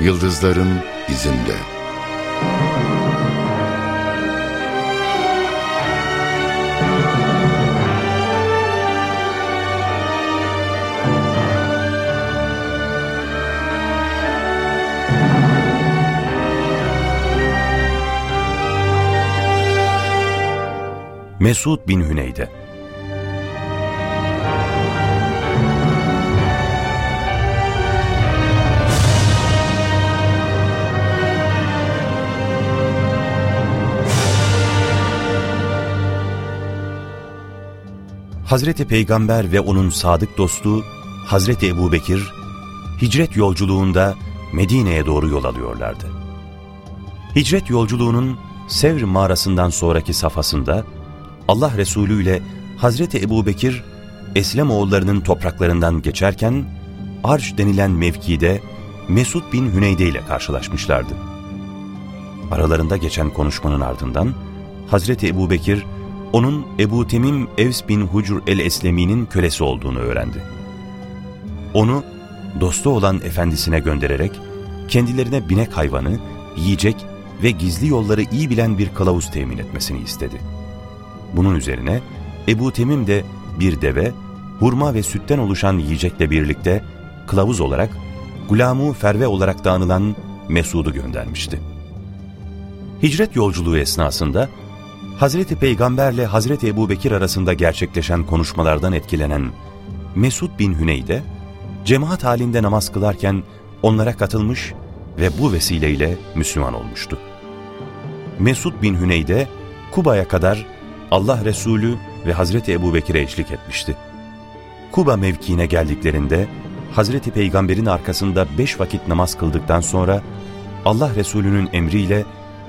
Yıldızların izinde. Mesud bin Hüneyde Hazreti Peygamber ve onun sadık dostu Hazreti Ebubekir hicret yolculuğunda Medine'ye doğru yol alıyorlardı. Hicret yolculuğunun Sevr mağarasından sonraki safhasında Allah Resulü ile Hazreti Ebubekir Eslem oğullarının topraklarından geçerken Arş denilen mevkide Mesud bin Hüneyde ile karşılaşmışlardı. Aralarında geçen konuşmanın ardından Hazreti Ebubekir onun Ebu Temim Evs bin Hucur el-Eslemi'nin kölesi olduğunu öğrendi. Onu dostu olan efendisine göndererek kendilerine binek hayvanı, yiyecek ve gizli yolları iyi bilen bir kılavuz temin etmesini istedi. Bunun üzerine Ebu Temim de bir deve, hurma ve sütten oluşan yiyecekle birlikte kılavuz olarak Gulamu Ferve olarak da anılan Mesud'u göndermişti. Hicret yolculuğu esnasında Hazreti Peygamberle Hazreti Ebubekir arasında gerçekleşen konuşmalardan etkilenen Mesud bin Hüneyde, cemaat halinde namaz kılarken onlara katılmış ve bu vesileyle Müslüman olmuştu. Mesud bin Hüneyde, Kuba'ya kadar Allah Resulü ve Hazreti Ebubekir'e eşlik etmişti. Kuba mevkiine geldiklerinde Hazreti Peygamber'in arkasında beş vakit namaz kıldıktan sonra Allah Resulü'nün emriyle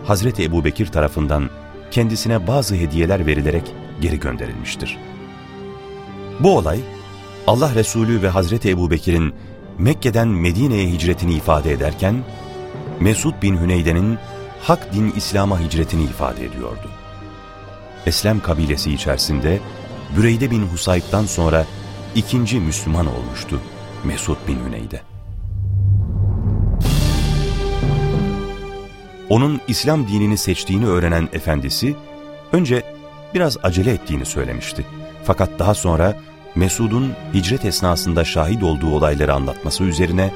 Hazreti Ebubekir tarafından kendisine bazı hediyeler verilerek geri gönderilmiştir. Bu olay Allah Resulü ve Hazreti Ebubekir'in Mekke'den Medine'ye hicretini ifade ederken Mesud bin Hüneyde'nin hak din İslam'a hicretini ifade ediyordu. Eslem kabilesi içerisinde Büreyde bin Husayb'dan sonra ikinci Müslüman olmuştu Mesud bin Hüneyde. Onun İslam dinini seçtiğini öğrenen efendisi, önce biraz acele ettiğini söylemişti. Fakat daha sonra Mesud'un hicret esnasında şahit olduğu olayları anlatması üzerine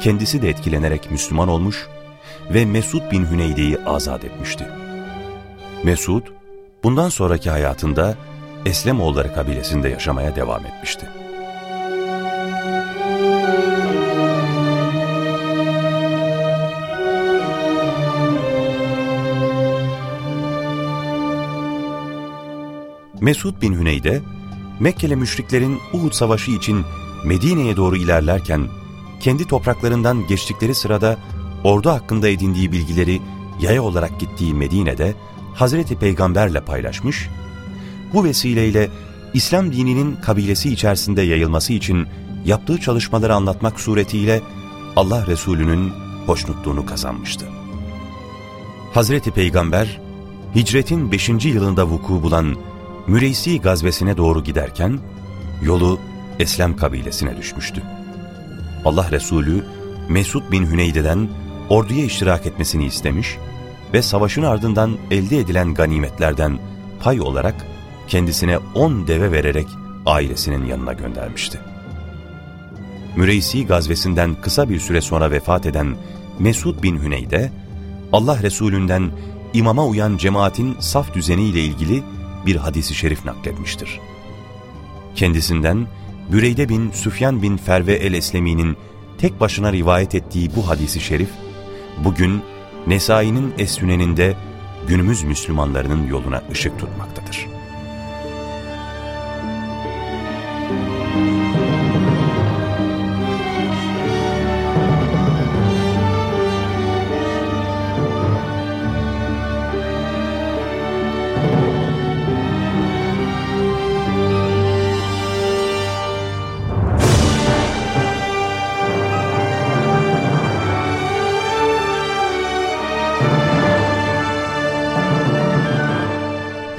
kendisi de etkilenerek Müslüman olmuş ve Mesud bin Hüneyde'yi azat etmişti. Mesud, bundan sonraki hayatında Eslemoğulları kabilesinde yaşamaya devam etmişti. Mesud bin Hüneyde, Mekkeli müşriklerin Uhud Savaşı için Medine'ye doğru ilerlerken, kendi topraklarından geçtikleri sırada ordu hakkında edindiği bilgileri yaya olarak gittiği Medine'de Hazreti Peygamberle paylaşmış, bu vesileyle İslam dininin kabilesi içerisinde yayılması için yaptığı çalışmaları anlatmak suretiyle Allah Resulü'nün hoşnutluğunu kazanmıştı. Hazreti Peygamber, hicretin 5. yılında vuku bulan Müreysi gazvesine doğru giderken yolu Eslem kabilesine düşmüştü. Allah Resulü Mesud bin Hüneyde'den orduya iştirak etmesini istemiş ve savaşın ardından elde edilen ganimetlerden pay olarak kendisine on deve vererek ailesinin yanına göndermişti. Müreysi gazvesinden kısa bir süre sonra vefat eden Mesud bin Hüneyde, Allah Resulünden imama uyan cemaatin saf düzeniyle ilgili bir hadisi şerif nakletmiştir. Kendisinden Büreyde bin Süfyan bin Ferve el-Eslemi'nin tek başına rivayet ettiği bu hadisi şerif, bugün Nesai'nin Es-Sünen'inde günümüz Müslümanlarının yoluna ışık tutmaktadır.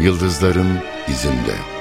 Yıldızların izinde.